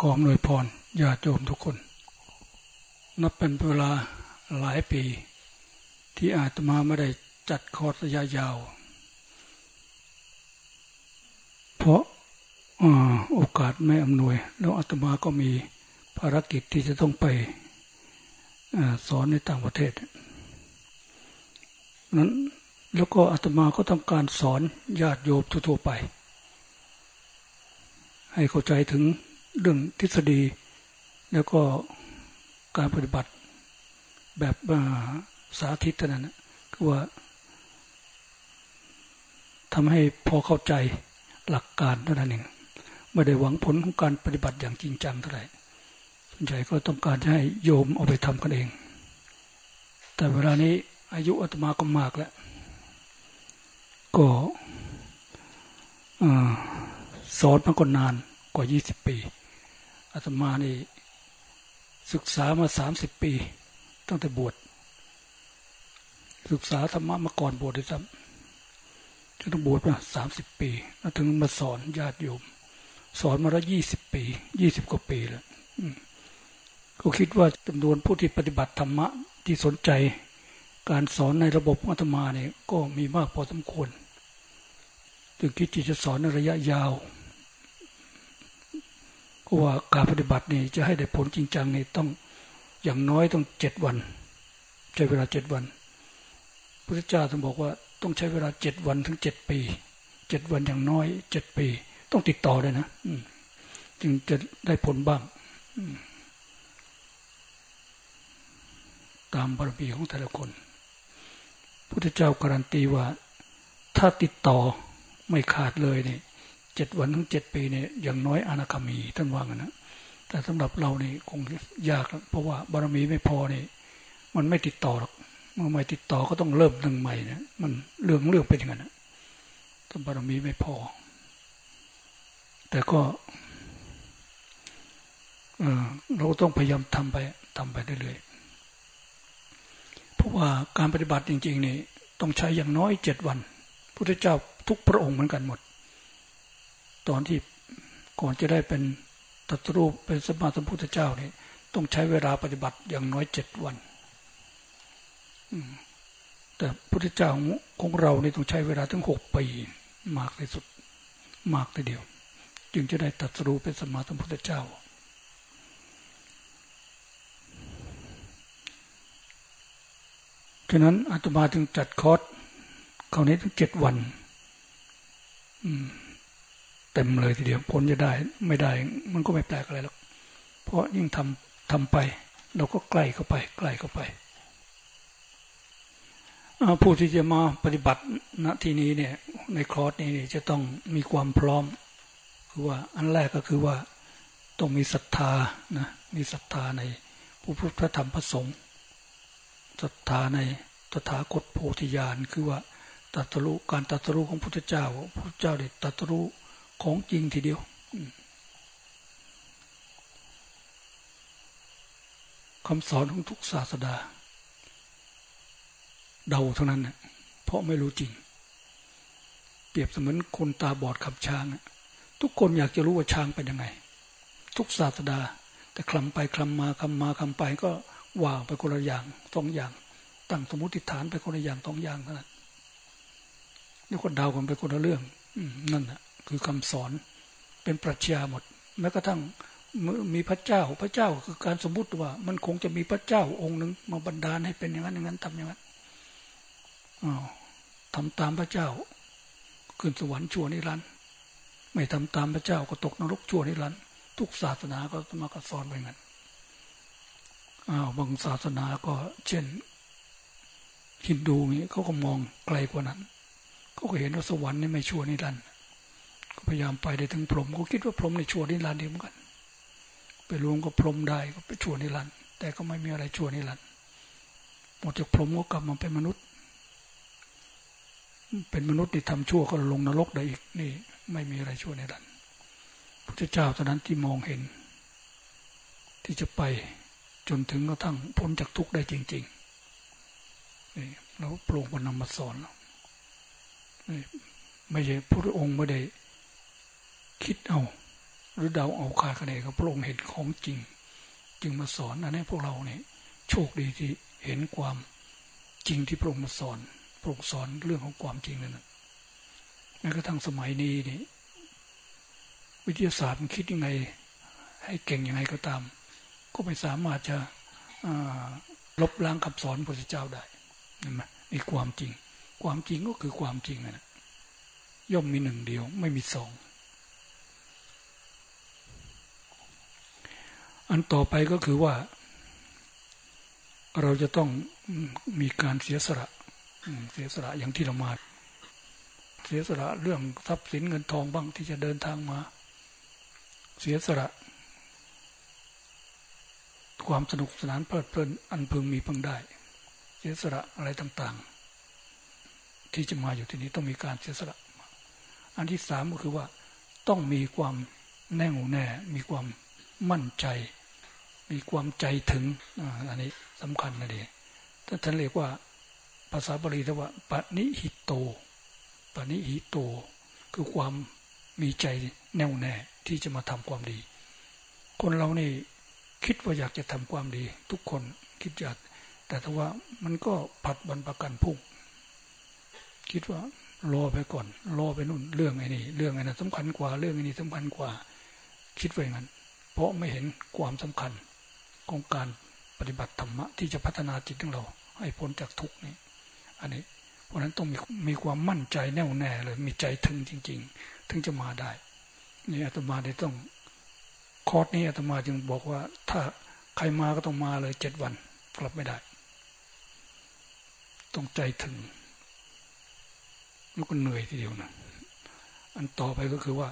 ขอหน่วยพรญาติโยมทุกคน นับเป็นเวลาหลายปี ที่อาตมาไม่ได้จัดคอร์สระยะยาว เพราะโอกาสไม่อำนวย แล้วอาตมาก็มีภารกิจที่จะต้องไปอสอนในต่างประเทศนั้นแล้วก็อาตมาก็ต้องการสอนญาติโยมทั่วไป ให้เข้าใจถึงเรื่องทฤษฎี แล้วก็การปฏิบัติแบบสาธิตนั้นคือว่าทำให้พอเข้าใจหลักการเท่านั้นเองไม่ได้หวังผลของการปฏิบัติอย่างจริงจังเท่าไหร่ส่วนใหญ่ก็ต้องการจะให้โยมเอาไปทำกันเอง แต่เวลานี้อายุอาตมาก็มากแล้ว ก็สอนมาก็นาน กว่ายี่สิบปีอาตมานี่ศึกษามาสามสิบปี ตั้งแต่บวชศึกษาธรรมะมาก่อนบวชด้วยซ้ำจนต้องบวชมาสามสิบปีแล้วถึงมาสอนญาติโยม สอนมาแล้วยี่สิบปียี่สิบกว่าปีแล้วก็คิดว่าจำนวนผู้ที่ปฏิบัติธรรมะที่สนใจ การสอนในระบบอาตมาเนี่ยก็มีมากพอสมควร จึงคิดที่จะสอนในระยะยาว ว่าการปฏิบัตินี่จะให้ได้ผลจริงจังนี่ต้องอย่างน้อยต้องเจ็ดวัน ใช้เวลาเจ็ดวันพุทธเจ้าท่านบอกว่าต้องใช้เวลาเจ็ดวันถึงเจ็ดปีเจ็ดวันอย่างน้อยเจ็ดปี ต้องติดต่อเลยนะจึงจะได้ผลบ้างตามบารมีของแต่ละคนพุทธเจ้าการันตีว่า ถ้าติดต่อไม่ขาดเลยเนี่ย เจ็ดวันถึงเจ็ดปีเนี่ยอย่างน้อยอนาคามีท่านว่างันนะแต่สำหรับเรานี่คงยากเพราะว่าบารมีไม่พอนี่มันไม่ติดต่อหรอกเมื่อไม่ติดต่อก็ต้องเริ่มหนึ่งใหม่นะมันเรื่องเรื่องเป็นอย่างนั้นถ้าบารมีไม่พอ แต่ก็เราต้องพยายามทำไปทำไปเรื่อยๆเพราะว่าการปฏิบัติจริงๆนี่ต้องใช้อย่างน้อยเจ็ดวันพุทธเจ้าทุกพระองค์เหมือนกันหมด ตอนที่ก่อนจะได้เป็นตัตรูปเป็นสมมาสมพุทธเจ้านี่ต้องใช้เวลาปฏิบัติอย่างน้อยเจ็ดวันแต่พุทธเจ้าของเรานี่ต้องใช้เวลาถึงหกปีมากที่สุดมากทีเดียว จึงจะได้ตัดสู้เป็นสมมาสมพุทธเจ้า ฉะนั้นอาตมาจึงจัดคอร์สคราวนี้ถึงเจ็ดวัน เต็มเลยทีเดียวผลจะได้ไม่ได้ มันก็ไม่แปลกอะไรหรอกเพราะยิ่งทำทำไป เราก็ใกล้เข้าไป ใกล้เข้าไปผู้ที่จะมาปฏิบัติณที่นี้เนี่ย ในคอร์สนี้จะต้องมีความพร้อม คือว่าอันแรกก็คือว่าต้องมีศรัทธานะมีศรัทธาในผู้พุทธธรรมพระสงฆ์ศรัทธาในตถาคตโพธิญาณคือว่าตัตรู้การตัตรู้ของพุทธเจ้าพุทธเจ้าเด็ดตัตรู้ ของจริงทีเดียว คำสอนของทุกศาสดา เดาเท่านั้นนะเพราะไม่รู้จริง เปรียบเสมือนคนตาบอดขับช้าง ทุกคนอยากจะรู้ว่าช้างเป็นยังไง ทุกศาสดา แต่คลำไปคลำมาคลำมาคลำไปก็ว่าไปคนละอย่างสองอย่าง ตั้งสมมติฐานไปคนละอย่างสองอย่างเท่านั้นนี่คนเดากันไปคนละเรื่องอืนั่นแหะ คือคำสอนเป็นปรัชญาหมด แม้กระทั่งมีพระเจ้าพระเจ้าคือการสมมติว่า มันคงจะมีพระเจ้าองค์หนึ่งมาบันดาลให้เป็นอย่างนั้นอย่างนั้นทำอย่างนั้นทำตามพระเจ้า ขึ้นสวรรค์ชั่วนิรันดร์ไม่ทำตามพระเจ้าก็ตกนรกชั่วนิรันดร์ทุกศาสนาก็มากระสอนไปงั้นอ้าวบางศาสนาก็เช่นฮินดูนี้เขาก็มองไกลกว่านั้นเขาก็เห็นว่าสวรรค์นี่ไม่ชั่วนิรันดร์ พยายามไปได้ถึงพรหมเขาคิดว่าพรหมในชั่วนิรันดร์เดียวกัน ไปรวมกับพรหมได้ก็ไปชั่วนิรันดร์แต่ก็ไม่มีอะไรชั่วนิรันดร์หมดจากพรหมก็กลับมาเป็นมนุษย์ เป็นมนุษย์ที่ทำชั่วก็ลงนรกได้อีกนี่ ไม่มีอะไรชั่วในดันพระเจ้าตอนนั้นที่มองเห็น ที่จะไปจนถึงกระทั่งพ้นจากทุกข์ได้จริงๆนี่แล้วโปร่งก็นำมาสอนเราไม่ใช่พระองค์ไม่ได้ คิดเอาหรือเดาเอาคาดคะเนกับพระองค์เห็นของจริง จึงมาสอนอันนี้พวกเราเนี่ยโชคดีที่เห็นความจริงที่พระองค์มาสอนพระองค์สอนเรื่องของความจริงนั่นแม้กระทั่งสมัยนี้นี่วิทยาศาสตร์มันคิดยังไง ให้เก่งยังไงก็ตาม ก็ไม่สามารถจะลบล้างคำสอนพระเจ้าได้นั่นไหมมีความจริง ความจริงก็คือความจริงนะย่อมมีหนึ่งเดียว ไม่มีสอง อันต่อไปก็คือว่า เราจะต้องมีการเสียสละเสียสละอย่างที่เรามา เสียสละเรื่องทรัพย์สินเงินทองบ้างที่จะเดินทางมา เสียสละความสนุกสนานเพลิดเพลินอันพึงมีพึงได้ เสียสละอะไรต่าง ๆ ที่จะมาอยู่ที่นี้ต้องมีการเสียสละ อันที่สามก็คือว่าต้องมีความแน่วแน่มีความ มั่นใจ มีความใจถึงอันนี้สำคัญนะเดีถ้าท่านเรียกว่าภาษาบาลีเรียกว่าปณิหิตโตปณิหิตโต คือความมีใจแน่วแน่ที่จะมาทำความดี คนเรานี่คิดว่าอยากจะทำความดี ทุกคนคิดอยากแต่ถ้าว่ามันก็ผัดบันประกันพุ่ง คิดว่ารอไปก่อน รอไปนู่นเรื่องไอ้นี่เรื่องไอ้นั้นสำคัญกว่าเรื่องไอ้นี่สำคัญกว่า คิดไว้งั้น เพราะไม่เห็นความสำคัญของการปฏิบัติธรรมะที่จะพัฒนาจิตของเรา ให้พ้นจากทุกข์นี้ อันนี้ เพราะนั้นต้องมีมีความมั่นใจแน่วแน่เลย มีใจถึงจริง ๆ ถึงจะมาได้ นี่อาตมาได้ต้องคอร์สนี้อาตมาจึงบอกว่า ถ้าใครมาก็ต้องมาเลยเจ็ดวันกลับไม่ได้ ต้องใจถึงแล้วก็เหนื่อยทีเดียวนะอันต่อไปก็คือว่า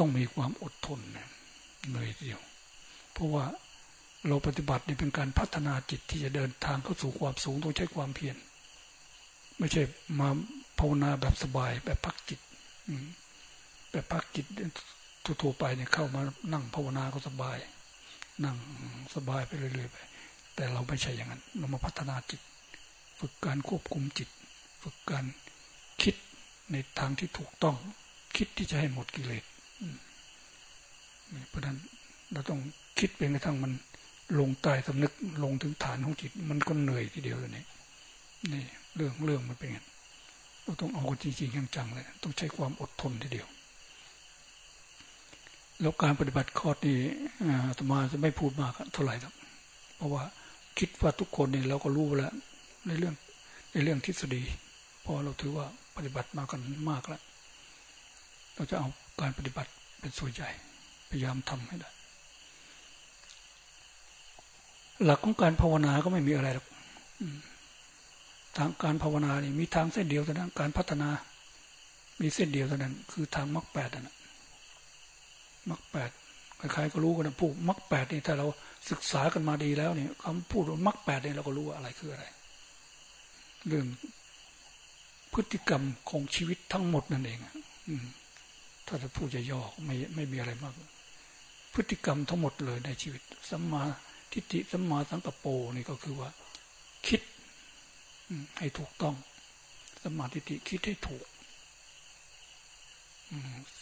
ต้องมีความอดทนนะเหนื่อยเดียว เพราะว่าเราปฏิบัตินี่เป็นการพัฒนาจิตที่จะเดินทางเข้าสู่ความสูงต้องใช้ความเพียรไม่ใช่มาภาวนาแบบสบายแบบพักจิตแบบพักจิตทั่วไปเนี่ยเข้ามานั่งภาวนาก็สบาย นั่งสบายไปเรื่อยๆไป แต่เราไม่ใช่อย่างนั้น เรามาพัฒนาจิต ฝึกการควบคุมจิต ฝึกการคิดในทางที่ถูกต้อง คิดที่จะให้หมดกิเลส เพราะนั้นเราต้องคิดเป็นกระทั่งมันลงใต้สำนึกลงถึงฐานของจิต มันก็เหนื่อยทีเดียวเลยนี่นี่เรื่องเรื่องมันเป็นไงเราต้องเอาจริงๆจังๆเลย ต้องใช้ความอดทนทีเดียว แล้วการปฏิบัติข้อนี้อาตมาจะไม่พูดมากเท่าไหร่ครับเพราะว่าคิดว่าทุกคนเนี่ยเราก็รู้แล้ว ในเรื่องในเรื่องทฤษฎีพอเราถือว่าปฏิบัติมากันมากแล้วเราจะเอา การปฏิบัติเป็นส่วนใหญ่ พยายามทำให้ได้ หลักของการภาวนาก็ไม่มีอะไรหรอกทางการภาวนานี่มีทางเส้นเดียวเท่านั้นการพัฒนา มีเส้นเดียวเท่านั้น คือทางมรรคแปดนั่นมรรคแปดใครๆก็รู้กันนะพูดมรรคแปดนี่ถ้าเราศึกษากันมาดีแล้วเนี่ยคำพูดมรรคแปดเนี่ยเราก็รู้ว่าอะไรคืออะไร เรื่องพฤติกรรมของชีวิตทั้งหมดนั่นเองอืม ถ้าจะพูดจะย่อไม่ไม่มีอะไรมาก พฤติกรรมทั้งหมดเลยในชีวิตสัมมาทิฏฐิสัมมาสังกปรนี่ก็คือว่า คิดให้ถูกต้องสัมมาทิฏฐิคิดให้ถูก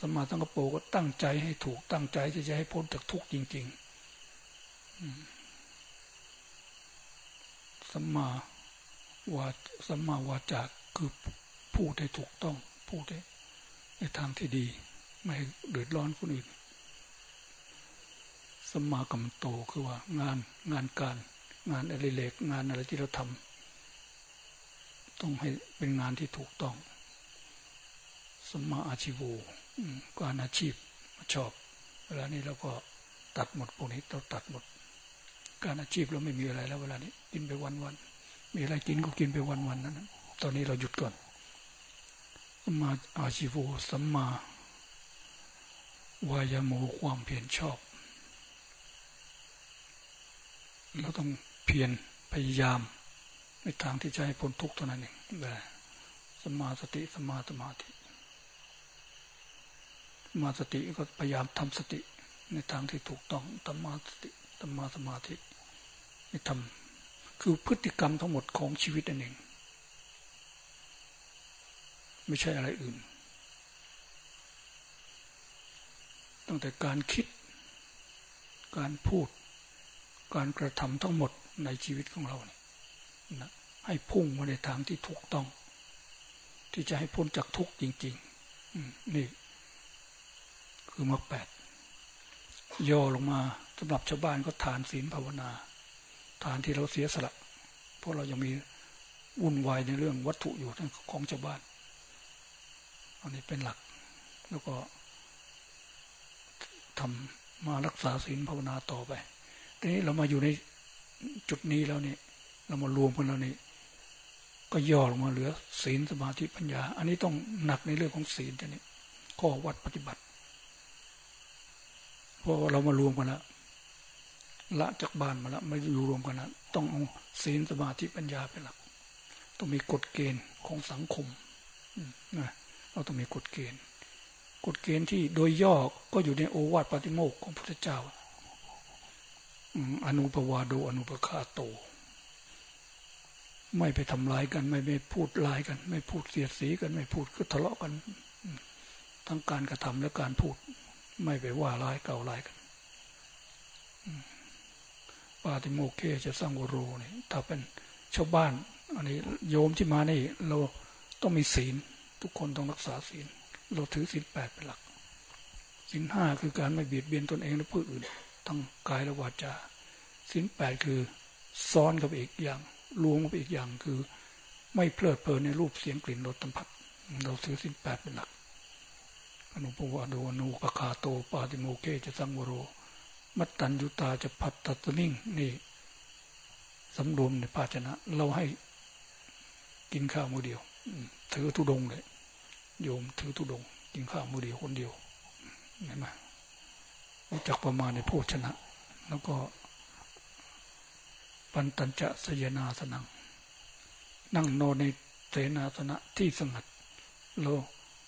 สมาสังกปรก็ตั้งใจให้ถูกตั้งใจที่จะให้พ้นจากทุกข์จริงๆสัมมาวาสัมมาวาจาคือพูดให้ถูกต้อง พูดให้ในทางที่ดี ไม่เดือดร้อนคนอื่น สมากัมโตคือว่า งานงานการ งานอะไรเล็กงานอะไรที่เราทำต้องให้เป็นงานที่ถูกต้อง สมาอาชีวการอาชีพชอบเวลานี้เราก็ตัดหมดพวกนี้เราตัดหมด การอาชีพเราไม่มีอะไรแล้วเวลานี้กินไปวันวันมีอะไรกินก็กินไปวันวันนั้น ตอนนี้เราหยุดก่อนสมาอาชีวสัมมา วายโมความเพียรชอบ เราต้องเพียรพยายามในทางที่จะให้พ้นทุกข์เท่านั้นเองแต่สมาสติสมาสมาธิสมาสติก็พยายามทำสติ ในทางที่ถูกต้องธรรมาสติธรรมาสมาธิในทำคือพฤติกรรมทั้งหมดของชีวิตนั่นเอง ไม่ใช่อะไรอื่น ตั้งแต่การคิด การพูด การกระทำทั้งหมดในชีวิตของเราเนี่ยนะให้พุ่งมาในทางที่ถูกต้อง ที่จะให้พ้นจากทุกข์จริงๆนี่ คือมรรคแปดย่อลงมาสำหรับชาวบ้านก็ทานศีลภาวนา ทานที่เราเสียสละเพราะเรายังมีวุ่นวายในเรื่องวัตถุอยู่ทั้งของชาวบ้าน อันนี้เป็นหลัก แล้วก็ ทำมารักษาศีลภาวนาต่อไปทีนี้เรามาอยู่ในจุดนี้แล้วนี่เรามารวมกันแล้วนี่ก็ย่อลงมาเหลือ ศีลสมาธิปัญญา อันนี้ต้องหนักในเรื่องของศีลทีนี้ข้อวัดปฏิบัติเพราะเรามารวมกันแล้วละจากบ้านมาแล้วไม่อยู่รวมกันนะต้องเอาศีลสมาธิปัญญาเป็นหลัก ต้องมีกฎเกณฑ์ของสังคมนะเราต้องมีกฎเกณฑ์ ฎเกณฑ์ที่โดยย่อก็อยู่ในโอวาทปฏิโมกของพระเจ้าอนุปวาโดอนุปคาโต ไม่ไปทำลายกัน ไม่ไปพูดลายกัน ไม่พูดเสียดสีกัน ไม่พูดก็ทะเลาะกัน ทั้งการกระทำและการพูด ไม่ไปว่าลายเก่าลายกันปาติโมเกจะสร้างวโรนี่ถ้าเป็นชาวบ้าน อันนี้โยมที่มานี่ เราต้องมีศีล ทุกคนต้องรักษาศีล เราถือศีลแปดเป็นหลักศีลห้าคือการไม่เบียดเบียนตนเองและผู้อื่นทั้งกายและวาจาศีลแปดคือซ้อนกับอีกอย่างรวมกับอีกอย่างคือ ไม่เพลิดเพลินในรูปเสียงกลิ่นรสสัมผัสเราถือศีลแปดเป็นหลักอนุปวาโดนุปคาโตปาติโมเกจะสังวโร มัตตัญยุตาจะพัดตัตนิ่งนี่สำรวมในภาชนะ เราให้กินข้าวมือเดียว ถือทุดงเลย โยมถือทุดงกินข้าวมือเดียวคนเดียวเห็นไหมรู้จักประมาณในโภชนะ แล้วก็ ปันตัญจะสยนาสนัง นั่งนอนในเสนาสนะที่สงัดเรา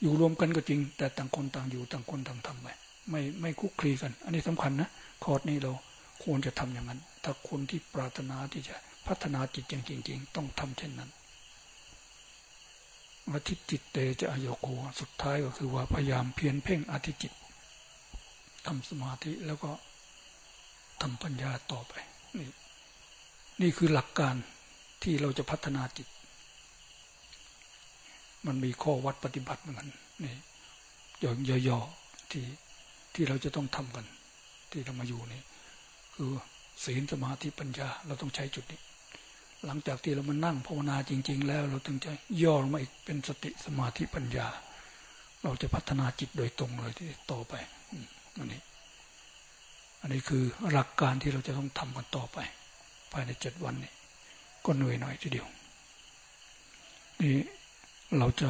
อยู่รวมกันก็จริง แต่ต่างคนต่างอยู่ต่างคนต่างทำไปไม่ไม่คุกคลีกัน อันนี้สำคัญนะคอร์ดนี้เราควรจะทำอย่างนั้น ถ้าคนที่ปรารถนาที่จะพัฒนาจิตจริงๆต้องทำเช่นนั้น อาทิจิตเตจะอโยโกสุดท้ายก็คือว่าพยายามเพียรเพ่งอธิจิตทำสมาธิแล้วก็ทำปัญญาต่อไป นี่นี่คือหลักการที่เราจะพัฒนาจิต มันมีข้อวัดปฏิบัติเหมือนกันนี่ย่อๆที่ที่เราจะต้องทำกัน ที่เรามาอยู่นี่คือศีลสมาธิปัญญา เราต้องใช้จุดนี้ หลังจากที่เรามานั่งภาวนาจริง ๆ แล้ว เราถึงจะย่อลงมาอีกเป็นสติสมาธิปัญญา เราจะพัฒนาจิตโดยตรงเลยที่ต่อไปอันนี้ อันนี้คือหลักการที่เราจะต้องทำกันต่อไป ภายในเจ็ดวันนี้ ก็เหนื่อยหน่อยทีเดียว นี่เราจะ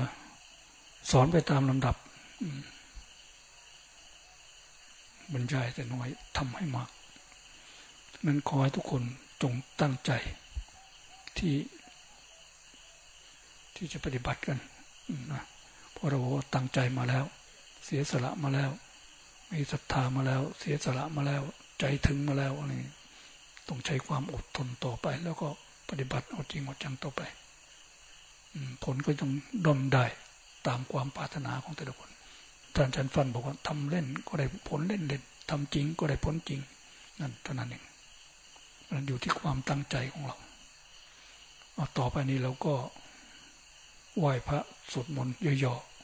สอนไปตามลำดับบรรยายแต่น้อยทำให้มากนั้นขอให้ทุกคนจงตั้งใจ ที่ที่จะปฏิบัติกันนะเพราะเราตั้งใจมาแล้ว เสียสละมาแล้ว มีศรัทธามาแล้ว เสียสละมาแล้ว ใจถึงมาแล้วอะไรต้องใช้ความอดทนต่อไป แล้วก็ปฏิบัติเอาจริงเอาจังต่อไปผลก็ต้องดมได้ตามความปรารถนาของแต่ละคนท่านอาจารย์ฟันบอกว่าทำเล่นก็ได้ผลเล่นเล่นทำจริงก็ได้ผลจริง นั่นเท่านั้นเองมันอยู่ที่ความตั้งใจของเรา ต่อไปนี้เราก็ไหว้พระสวดมนต์ย่อๆ